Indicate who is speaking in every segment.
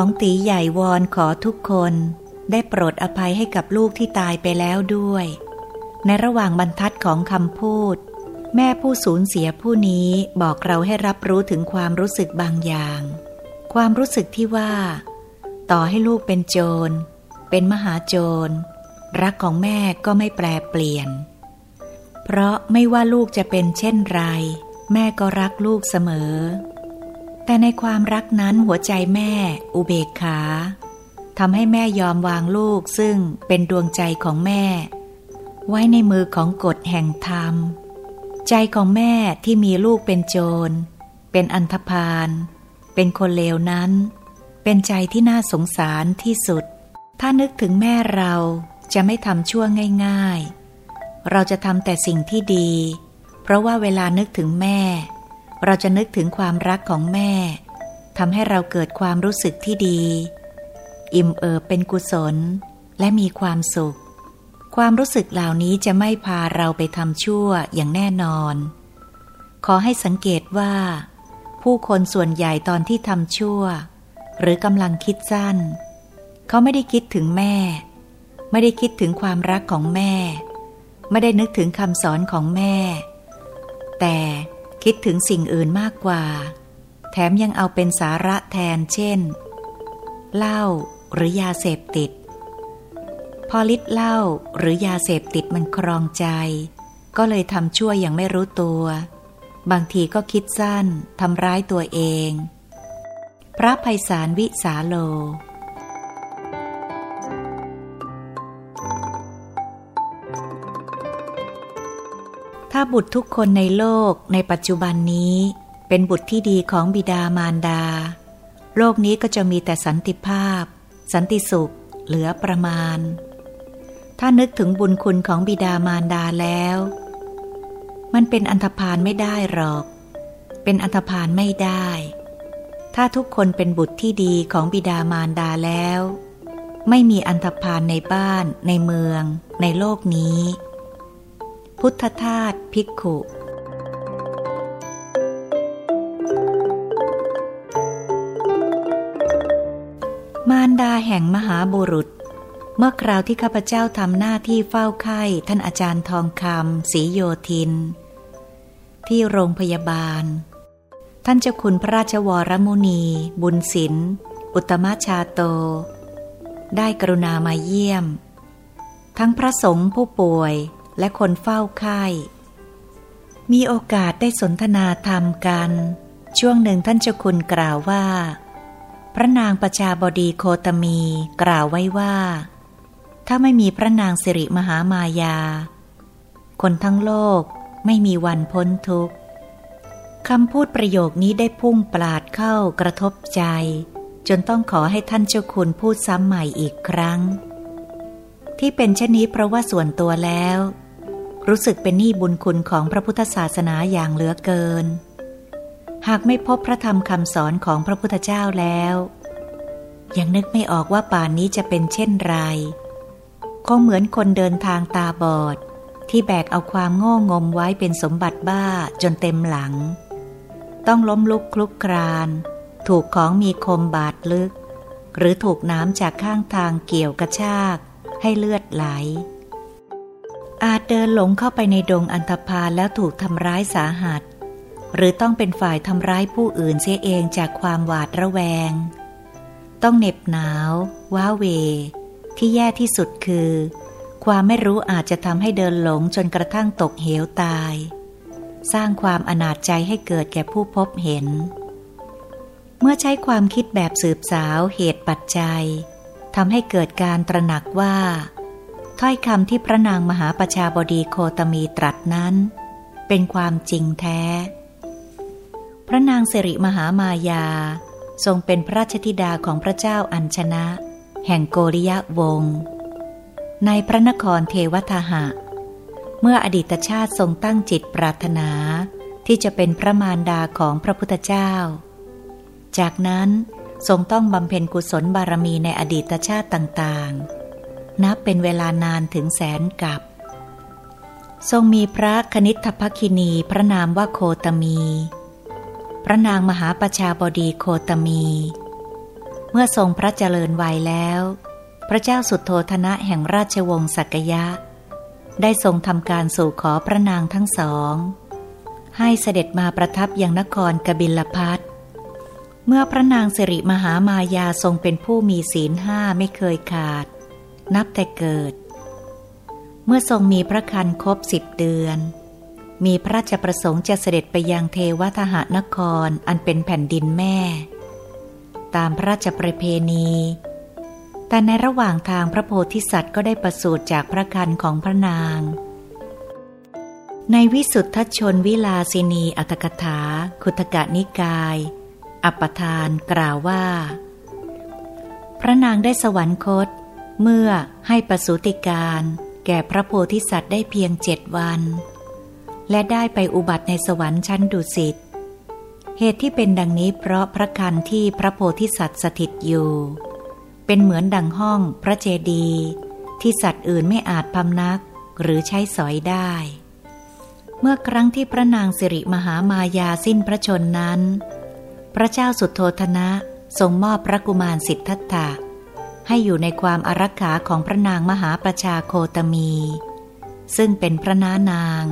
Speaker 1: ของตีใหญ่วอนขอทุกคนได้โปรดอภัยให้กับลูกที่ตายไปแล้วด้วย ในระหว่างบรรทัดของคำพูด แม่ผู้สูญเสียผู้นี้บอกเราให้รับรู้ถึงความรู้สึกบางอย่าง ความรู้สึกที่ว่า ต่อให้ลูกเป็นโจร เป็นมหาโจร รักของแม่ก็ไม่แปรเปลี่ยน เพราะไม่ว่าลูกจะเป็นเช่นไร แม่ก็รักลูกเสมอ แต่ในความรักนั้นหัวใจแม่อุเบกขาทำให้แม่ยอมวางลูกซึ่งเป็นดวงใจของแม่ ไว้ในมือของกฎแห่งธรรม ใจของแม่ที่มีลูกเป็นโจร เป็นอันธพาลเป็นคนเลวนั้น เป็นใจที่น่าสงสารที่สุด ถ้านึกถึงแม่เราจะไม่ทำชั่วง่าย ๆ เราจะทำแต่สิ่งที่ดี เพราะว่าเวลานึกถึงแม่ เราจะนึกถึงความรักของแม่ทำให้เราเกิดความรู้สึกที่ดี อิ่มเอิบเป็นกุศล และมีความสุข ความรู้สึกเหล่านี้จะไม่พาเราไปทำชั่วอย่างแน่นอน ขอให้สังเกตว่า ผู้คนส่วนใหญ่ตอนที่ทำชั่ว หรือกำลังคิดสั้น เขาไม่ได้คิดถึงแม่ ไม่ได้คิดถึงความรักของแม่ ไม่ได้นึกถึงคำสอนของแม่ แต่ คิดถึงสิ่งอื่นมากกว่า แถมยังเอาเป็นสาระแทนเช่น เหล้าหรือยาเสพติด พอลิดเหล้าหรือยาเสพติดมันครองใจ ก็เลยทำชั่วอย่างไม่รู้ตัว บางทีก็คิดสั้นทำร้ายตัวเอง พระภัยสารวิสาโล ถ้าบุตรทุกคนในโลกในปัจจุบันนี้ เป็นบุตรที่ดีของบิดามารดา โลกนี้ก็จะมีแต่สันติภาพ สันติสุข เหลือประมาณ ถ้านึกถึงบุญคุณของบิดามารดาแล้ว มันเป็นอันธพาลไม่ได้หรอก เป็นอันธพาลไม่ได้ ถ้าทุกคนเป็นบุตรที่ดีของบิดามารดาแล้ว ไม่มีอันธพาลในบ้าน ในเมือง ในโลกนี้ พุทธทาสภิกขุมารดาแห่งมหาบุรุษ เมื่อคราวที่ข้าพเจ้าทำหน้าที่เฝ้าไข้ท่านอาจารย์ทองคำศรีโยธิน ที่โรงพยาบาล ท่านเจ้าคุณพระราชวรมุนี บุญศิลอุตมชาโต ได้กรุณามาเยี่ยม ทั้งพระสงฆ์ผู้ป่วย และคนเฝ้าไข้ มีโอกาสได้สนทนาธรรมกัน ช่วงหนึ่งท่านเจ้าคุณกล่าวว่า พระนางประชาบดีโคตมีกล่าวไว้ว่า ถ้าไม่มีพระนางสิริมหามายา คนทั้งโลกไม่มีวันพ้นทุกข์คำพูดประโยคนี้ได้พุ่งปลาดเข้ากระทบใจ จนต้องขอให้ท่านเจ้าคุณพูดซ้ำใหม่อีกครั้ง ที่เป็นเช่นนี้เพราะว่าส่วนตัวแล้ว รู้สึกเป็นหนี้บุญคุณของพระพุทธศาสนาอย่างเหลือเกิน หากไม่พบพระธรรมคำสอนของพระพุทธเจ้าแล้ว ยังนึกไม่ออกว่าป่านนี้จะเป็นเช่นไรคงเหมือนคนเดินทางตาบอด ที่แบกเอาความโง่งมไว้เป็นสมบัติบ้าจนเต็มหลัง ต้องล้มลุกคลุกคราน ถูกของมีคมบาดลึก หรือถูกน้ำจากข้างทางเกี่ยวกระชาก ให้เลือดไหล อาจเดินหลงเข้าไปในดงอันธพาลแล้วถูกทำร้ายสาหัส หรือต้องเป็นฝ่ายทำร้ายผู้อื่นเสียเองจากความหวาดระแวง ต้องเหน็บหนาว ว้าเว ที่แย่ที่สุดคือ ความไม่รู้อาจจะทำให้เดินหลงจนกระทั่งตกเหวตาย สร้างความอนาจใจให้เกิดแก่ผู้พบเห็น เมื่อใช้ความคิดแบบสืบสาวเหตุปัจจัยทำให้เกิดการตระหนักว่า ถ้อยคำที่พระนางมหาประชาบดีโคตมีตรัสนั้น เป็นความจริงแท้ พระนางสิริมหามายา ทรงเป็นพระราชธิดาของพระเจ้าอัญชนะ แห่งโกริยะวงศ์ในพระนครเทวทหะ เมื่ออดีตชาติทรงตั้งจิตปรารถนา ที่จะเป็นพระมารดาของพระพุทธเจ้า จากนั้นทรงต้องบำเพ็ญกุศลบารมีในอดีตชาติต่างๆ นับเป็นเวลานานถึงแสนกับ ทรงมีพระคณิตภคินีพระนามว่าโคตมี พระนางมหาประชาบดีโคตมี เมื่อทรงพระเจริญวัยแล้ว พระเจ้าสุดโทธนะแห่งราชวงศ์สักยะ ได้ทรงทำการสู่ขอพระนางทั้งสอง ให้เสด็จมาประทับยังนครกบิลพัทเมื่อพระนางสิริมหามายาทรงเป็นผู้มีศีลห้าไม่เคยขาด นับแต่เกิด เมื่อทรงมีพระคันครบสิบเดือน มีพระราชประสงค์จะเสด็จไปยังเทวทหานครอันเป็นแผ่นดินแม่ ตามพระราชประเพณี แต่ในระหว่างทางพระโพธิสัตว์ก็ได้ประสูติจากพระคันของพระนาง ในวิสุทธชนวิลาสินีอัตถกถา คุตกะนิกาย อัปทานกล่าวว่า พระนางได้สวรรคต เมื่อให้ประสูติการแก่พระโพธิสัตว์ได้เพียงเจ็ดวัน และได้ไปอุบัติในสวรรค์ชั้นดุสิต เหตุที่เป็นดังนี้เพราะพระคันที่พระโพธิสัตว์สถิตอยู่ เป็นเหมือนดังห้องพระเจดีย์ที่สัตว์อื่นไม่อาจพำนักหรือใช้สอยได้ เมื่อครั้งที่พระนางสิริมหามายาสิ้นพระชนนั้น พระเจ้าสุดโทธนะทรงมอบพระกุมารสิทธัตถะ ให้อยู่ในความอารักขาของพระนางมหาประชาโคตมี ซึ่งเป็นพระนานาง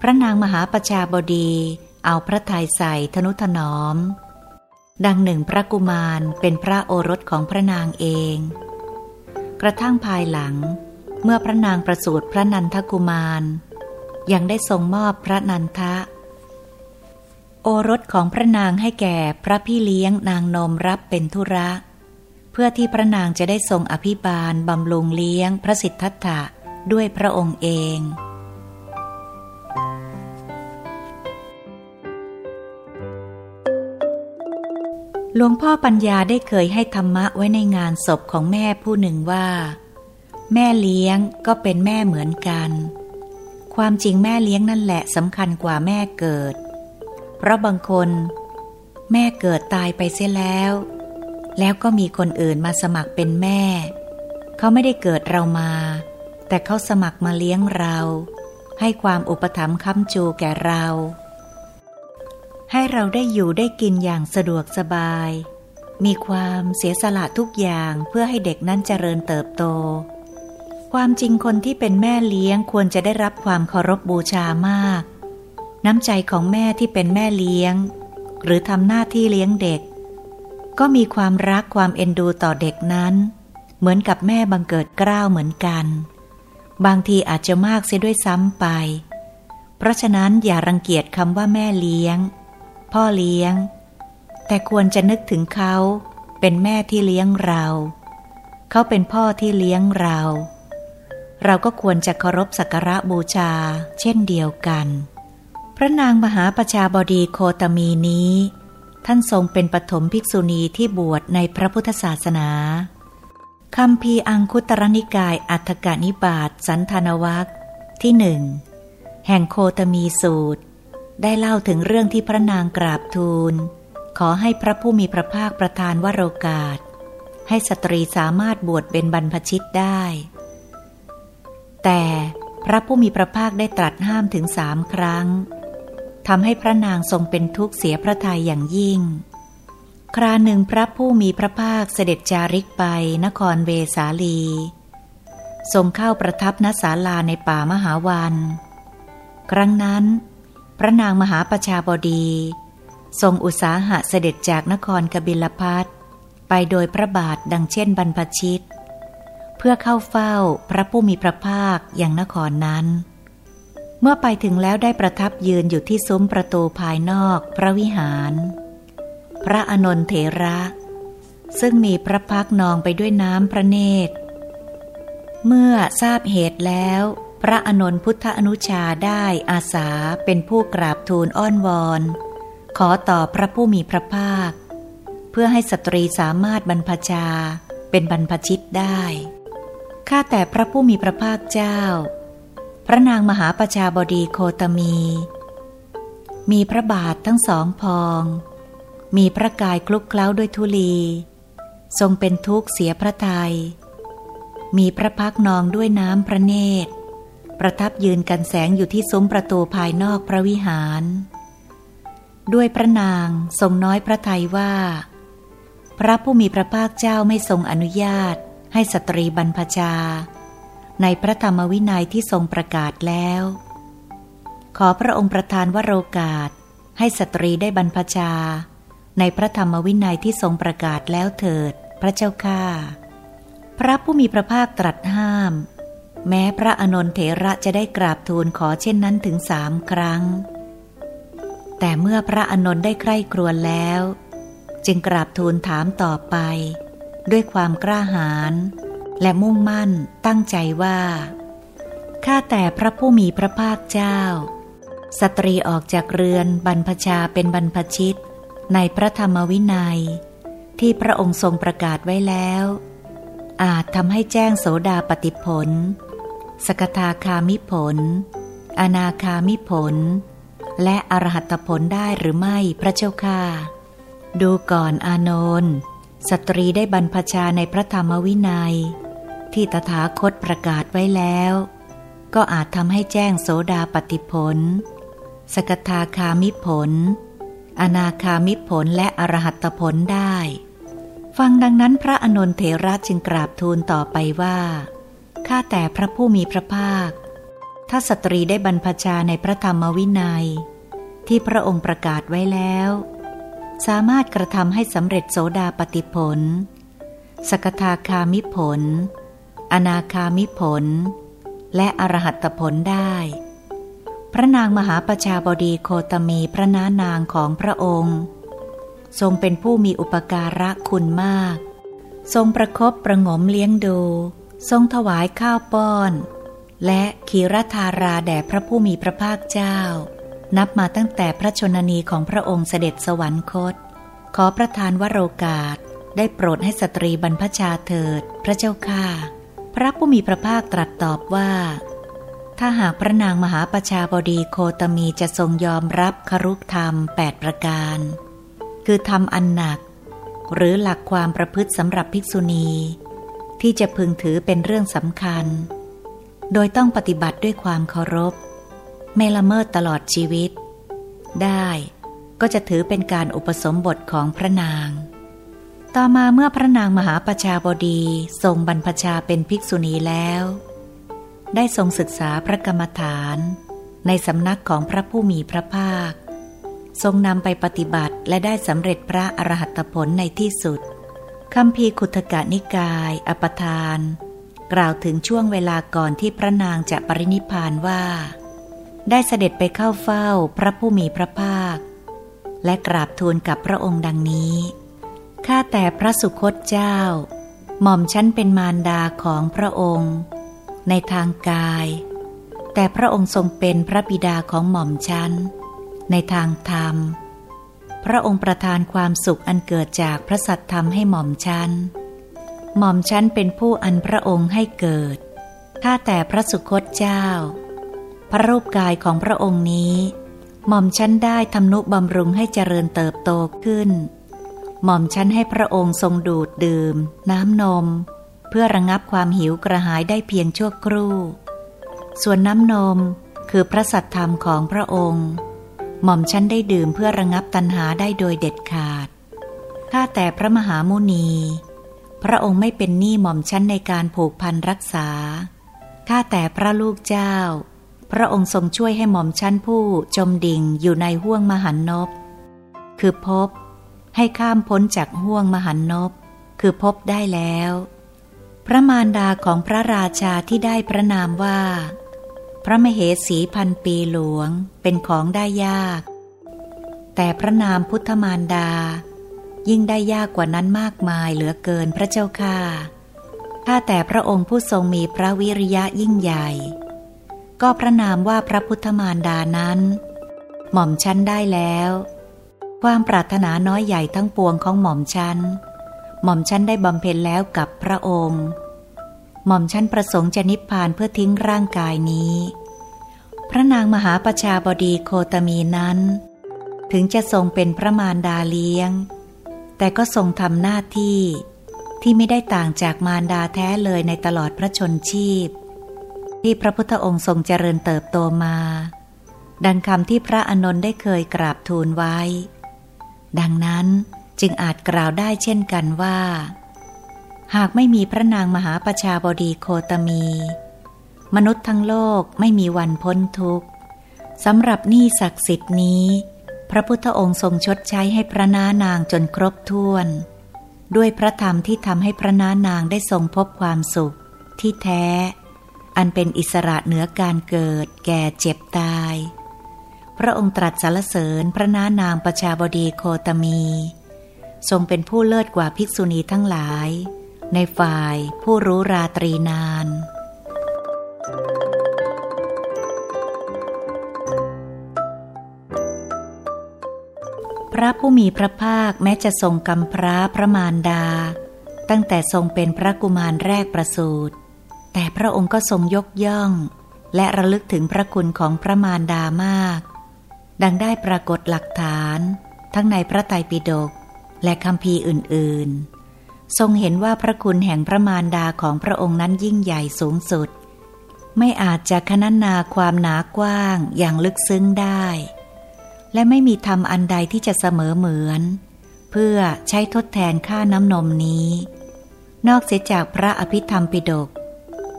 Speaker 1: พระนางมหาประชาบดีเอาพระทัยใส่ธนุถนอม ดังหนึ่งพระกุมารเป็นพระโอรสของพระนางเอง กระทั่งภายหลัง เมื่อพระนางประสูติพระนันทกุมาร ยังได้ทรงมอบพระนันทะ โอรสของพระนางให้แก่พระพี่เลี้ยงนางนมรับเป็นธุระ เพื่อที่พระนางจะได้ทรงอภิบาลบำรุงเลี้ยงพระสิทธัตถะด้วยพระองค์เอง หลวงพ่อปัญญาได้เคยให้ธรรมะไว้ในงานศพของแม่ผู้หนึ่งว่า แม่เลี้ยงก็เป็นแม่เหมือนกัน ความจริงแม่เลี้ยงนั่นแหละสำคัญกว่าแม่เกิด เพราะบางคน แม่เกิดตายไปเสียแล้ว แล้วก็มีคนอื่นมาสมัครเป็นแม่ เขาไม่ได้เกิดเรามา แต่เขาสมัครมาเลี้ยงเรา ให้ความอุปถัมภ์ค้ำจูแก่เรา ให้เราได้อยู่ได้กินอย่างสะดวกสบาย มีความเสียสละทุกอย่างเพื่อให้เด็กนั้นเจริญเติบโต ความจริงคนที่เป็นแม่เลี้ยงควรจะได้รับความเคารพบบูชามาก น้ำใจของแม่ที่เป็นแม่เลี้ยง หรือทำหน้าที่เลี้ยงเด็ก ก็มีความรักความเอ็นดูต่อเด็กนั้น เหมือนกับแม่บังเกิดกล้าวเหมือนกัน บางทีอาจจะมากเสียด้วยซ้ำไป เพราะฉะนั้นอย่ารังเกียจคำว่าแม่เลี้ยง พ่อเลี้ยง แต่ควรจะนึกถึงเขา เป็นแม่ที่เลี้ยงเรา เขาเป็นพ่อที่เลี้ยงเรา เราก็ควรจะเคารพสักการะบูชา เช่นเดียวกัน พระนางมหาประชาบดีโคตมีนี้ ท่านทรงเป็นปฐมภิกษุณีที่บวชในพระพุทธศาสนาคำพีอังคุตรนิกายอัฏฐกานิบาตสันธานวัคที่หนึ่งแห่งโคตมีสูตร ได้เล่าถึงเรื่องที่พระนางกราบทูล ขอให้พระผู้มีพระภาคประทานวโรกาส ให้สตรีสามารถบวชเป็นบรรพชิตได้ แต่พระผู้มีพระภาคได้ตรัสห้ามถึงสามครั้ง ทำให้พระนางทรงเป็นทุกข์เสียพระทัยอย่างยิ่ง คราหนึ่งพระผู้มีพระภาคเสด็จจาริกไปนครเวสาลี ทรงเข้าประทับณศาลาในป่ามหาวัน ครั้งนั้น พระนางมหาประชาบดี ทรงอุตสาหะเสด็จจากนครกบิลพัทไปโดยพระบาทดังเช่นบรรพชิต เพื่อเข้าเฝ้าพระผู้มีพระภาคอย่างนครนั้น เมื่อไปถึงแล้วได้ประทับยืนอยู่ที่ซุ้มประตูภายนอกพระวิหาร พระอนนทเถระ ซึ่งมีพระพักนองไปด้วยน้ำพระเนตร เมื่อทราบเหตุแล้ว พระอนนทพุทธอนุชาได้อาสาเป็นผู้กราบทูลอ้อนวอน ขอต่อพระผู้มีพระภาค เพื่อให้สตรีสามารถบรรพชาเป็นบรรพชิตได้ ข้าแต่พระผู้มีพระภาคเจ้า ระนางมหาประชาบดีโคตมี มีพระบาททั้งสองพอง มีพระกายคลุกเคล้าด้วยทุลี ทรงเป็นทุกข์เสียพระทยัย มีพระพักนองด้วยน้ำพระเนตร ประทับยืนกันแสงอยู่ที่ซุ้มประตูภายนอกพระวิหาร ด้วยพระนางทรงน้อยพระทัยว่าพพระผู้มีพระภาคเจ้าไม่ทรงอนุญาตให้สตรีบรรพชา ในพระธรรมวินัยที่ทรงประกาศแล้ว ขอพระองค์ประทานวโรกาส ให้สตรีได้บรรพชา ในพระธรรมวินัยที่ทรงประกาศแล้วเถิด พระเจ้าข้าพระผู้มีพระภาคตรัสห้าม แม้พระอนนทเถระจะได้กราบทูลขอเช่นนั้นถึงสามครั้ง แต่เมื่อพระอนนท์ได้ใคร่ครวญแล้ว จึงกราบทูลถามต่อไป ด้วยความกล้าหาญ และมุ่งมั่นตั้งใจว่า ข้าแต่พระผู้มีพระภาคเจ้า สตรีออกจากเรือนบรรพชาเป็นบรรพชิต ในพระธรรมวินัย ที่พระองค์ทรงประกาศไว้แล้ว อาจทำให้แจ้งโสดาปติผล สกทาคามิผล อนาคามิผล และอรหัตผลได้หรือไม่พระเจ้าค่าดูก่อนอานนท์สตรีได้บรรพชาในพระธรรมวินัย ที่ตถาคตประกาศไว้แล้ว ก็อาจทำให้แจ้งโสดาปติผล สกทาคามิผล อนาคามิผลและอรหัตผลได้ ฟังดังนั้นพระอานนทเถระจึงกราบทูลต่อไปว่า ข้าแต่พระผู้มีพระภาค ถ้าสตรีได้บรรพชาในพระธรรมวินัย ที่พระองค์ประกาศไว้แล้ว สามารถกระทำให้สำเร็จโสดาปติผลสกทาคามิผล อนาคามิผล และอรหัตผลได้ พระนางมหาประชาบดีโคตมีพระน้านางของพระองค์ ทรงเป็นผู้มีอุปการะคุณมาก ทรงประครบประงมเลี้ยงดู ทรงถวายข้าวป้อน และขีรธาราแด่พระผู้มีพระภาคเจ้า นับมาตั้งแต่พระชนนีของพระองค์เสด็จสวรรคต ขอประทานวโรกาสได้โปรดให้สตรีบรรพชาเถิด พระเจ้าค่า พระผู้มีพระภาคตรัสตอบว่า ถ้าหากพระนางมหาประชาบดีโคตมีจะทรงยอมรับครุกธรรมแปดประการ คือทำอันหนัก หรือหลักความประพฤติสำหรับภิกษุณี ที่จะพึงถือเป็นเรื่องสำคัญ โดยต้องปฏิบัติด้วยความเคารพ ไม่ละเมิดตลอดชีวิต ได้ก็จะถือเป็นการอุปสมบทของพระนาง ต่อมาเมื่อพระนางมหาประชาบดีทรงบรรพชาเป็นภิกษุณีแล้ว ได้ทรงศึกษาพระกรรมฐาน ในสำนักของพระผู้มีพระภาค ทรงนำไปปฏิบัติและได้สำเร็จพระอรหัตผลในที่สุดคำพีขุทกานิกาย อปทาน กล่าวถึงช่วงเวลาก่อนที่พระนางจะปรินิพานว่า ได้เสด็จไปเข้าเฝ้าพระผู้มีพระภาค และกราบทูลกับพระองค์ดังนี้ ข้าแต่พระสุคตเจ้า หม่อมชันเป็นมารดาของพระองค์ ในทางกาย แต่พระองค์ทรงเป็นพระบิดาของหม่อมชัน ในทางธรรม พระองค์ประทานความสุขอันเกิดจากพระสัตธรรมให้หม่อมชัน หม่อมชันเป็นผู้อันพระองค์ให้เกิดถ้าแต่พระสุคตเจ้า พระรูปกายของพระองค์นี้ หม่อมชันได้ทำนุบำรุงให้เจริญเติบโตขึ้น หม่อมชันให้พระองค์ทรงดูดดื่ม น้ำนม เพื่อระงับความหิวกระหายได้เพียงชั่วครู่ ส่วนน้ำนมคือพระสัตธรรมของพระองค์ หม่อมฉันได้ดื่มเพื่อระงับตัณหาได้โดยเด็ดขาดข้าแต่พระมหามุนี พระองค์ไม่เป็นหนี้หม่อมฉันในการผูกพันรักษาข้าแต่พระลูกเจ้า พระองค์ทรงช่วยให้หม่อมฉันผู้จมดิ่งอยู่ในห้วงมหันนบคือพบ ให้ข้ามพ้นจากห้วงมหันนบคือพบได้แล้ว พระมารดาของพระราชาที่ได้พระนามว่า พระมเหสีพันปีหลวงเป็นของได้ยาก แต่พระนามพุทธมารดา ยิ่งได้ยากกว่านั้นมากมายเหลือเกินพระเจ้าค่าถ้าแต่พระองค์ผู้ทรงมีพระวิริยะยิ่งใหญ่ ก็พระนามว่าพระพุทธมารดานั้น หม่อมชั้นได้แล้ว ความปรารถนาน้อยใหญ่ทั้งปวงของหม่อมชั้น หม่อมชั้นได้บำเพ็ญแล้วกับพระองค์ หม่อมชั้นประสงค์จะนิพพานเพื่อทิ้งร่างกายนี้ พระนางมหาประชาบดีโคตมีนั้น ถึงจะทรงเป็นพระมารดาเลี้ยง แต่ก็ทรงทำหน้าที่ที่ไม่ได้ต่างจากมารดาแท้เลยในตลอดพระชนชีพ ที่พระพุทธองค์ทรงเจริญเติบโตมา ดังคำที่พระอนนท์ได้เคยกราบทูลไว้ ดังนั้นจึงอาจกล่าวได้เช่นกันว่า หากไม่มีพระนางมหาประชาบดีโคตมี มนุษย์ทั้งโลกไม่มีวันพ้นทุกข์สำหรับหนี้ศักดิ์สิทธิ์นี้ พระพุทธองค์ทรงชดใช้ให้พระนานางจนครบถ้วน ด้วยพระธรรมที่ทำให้พระนานางได้ทรงพบความสุข ที่แท้ อันเป็นอิสระเหนือการเกิด แก่เจ็บตาย พระองค์ตรัสสรรเสริญพระนานางประชาบดีโคตมี ทรงเป็นผู้เลิศกว่าภิกษุณีทั้งหลาย ในฝ่ายผู้รู้ราตรีนาน พระผู้มีพระภาคแม้จะทรงกำพร้าพระมารดา ตั้งแต่ทรงเป็นพระกุมารแรกประสูติแต่พระองค์ก็ทรงยกย่องและระลึกถึงพระคุณของพระมารดามาก ดังได้ปรากฏหลักฐานทั้งในพระไตรปิฎกและคำพีอื่น ๆ ทรงเห็นว่าพระคุณแห่งพระมารดาของพระองค์นั้นยิ่งใหญ่สูงสุด ไม่อาจจะคณนาความหนากว้างอย่างลึกซึ้งได้ และไม่มีธรรมอันใดที่จะเสมอเหมือน เพื่อใช้ทดแทนค่าน้ำนมนี้ นอกเสียจากพระอภิธรรมปิฎก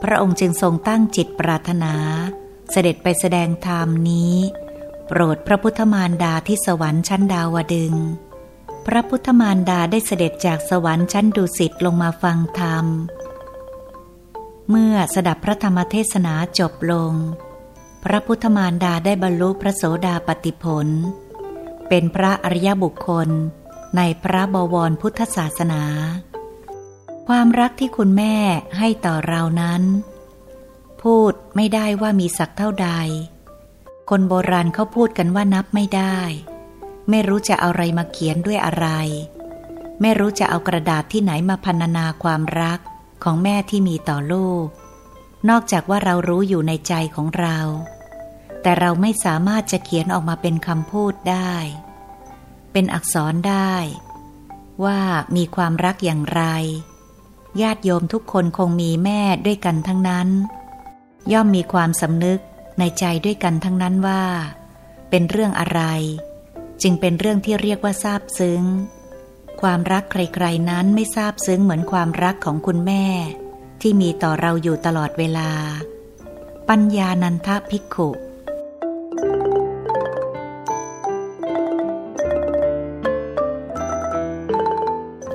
Speaker 1: พระองค์จึงทรงตั้งจิตปรารถนา เสด็จไปแสดงธรรมนี้ โปรดพระพุทธมารดาที่สวรรค์ชั้นดาวดึง พระพุทธมารดาได้เสด็จจากสวรรค์ชั้นดุสิตลงมาฟังธรรม เมื่อสดับพระธรรมเทศนาจบลง พระพุทธมารดาได้บรรลุพระโสดาปติผล เป็นพระอริยบุคคลในพระบวรพุทธศาสนา ความรักที่คุณแม่ให้ต่อเรานั้น พูดไม่ได้ว่ามีสักเท่าใด คนโบราณเขาพูดกันว่านับไม่ได้ ไม่รู้จะเอาอะไรมาเขียนด้วยอะไร ไม่รู้จะเอากระดาษที่ไหนมาพันนาความรักของแม่ที่มีต่อลูก นอกจากว่าเรารู้อยู่ในใจของเรา แต่เราไม่สามารถจะเขียนออกมาเป็นคำพูดได้ เป็นอักษรได้ ว่ามีความรักอย่างไร ญาติโยมทุกคนคงมีแม่ด้วยกันทั้งนั้น ย่อมมีความสำนึก ในใจด้วยกันทั้งนั้นว่า เป็นเรื่องอะไร จึงเป็นเรื่องที่เรียกว่าซาบซึ้ง ความรักใครๆนั้นไม่ซาบซึ้งเหมือนความรักของคุณแม่ ที่มีต่อเราอยู่ตลอดเวลา ปัญญานันทภิกขุ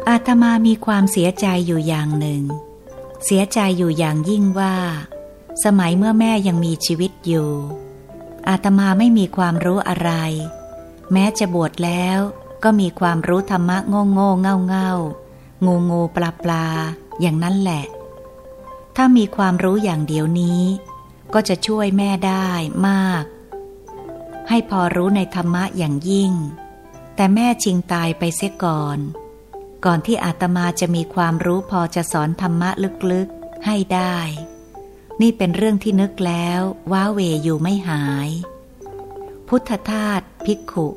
Speaker 1: อาตมามีความเสียใจอยู่อย่างหนึ่ง เสียใจอยู่อย่างยิ่งว่า สมัยเมื่อแม่ยังมีชีวิตอยู่ อาตมาไม่มีความรู้อะไร แม้จะบวชแล้วก็มีความรู้ธรรมะโง่โง่เง่าเง่างูงูปลาปลาอย่างนั้นแหละ ถ้ามีความรู้อย่างเดียวนี้ ก็จะช่วยแม่ได้มาก ให้พอรู้ในธรรมะอย่างยิ่ง แต่แม่ชิงตายไปเสียก่อน ก่อนที่อาตมาจะมีความรู้พอจะสอนธรรมะลึกๆให้ได้ นี่เป็นเรื่องที่นึกแล้ว ว้าเวอยู่ไม่หาย พุทธทาสภิกขุ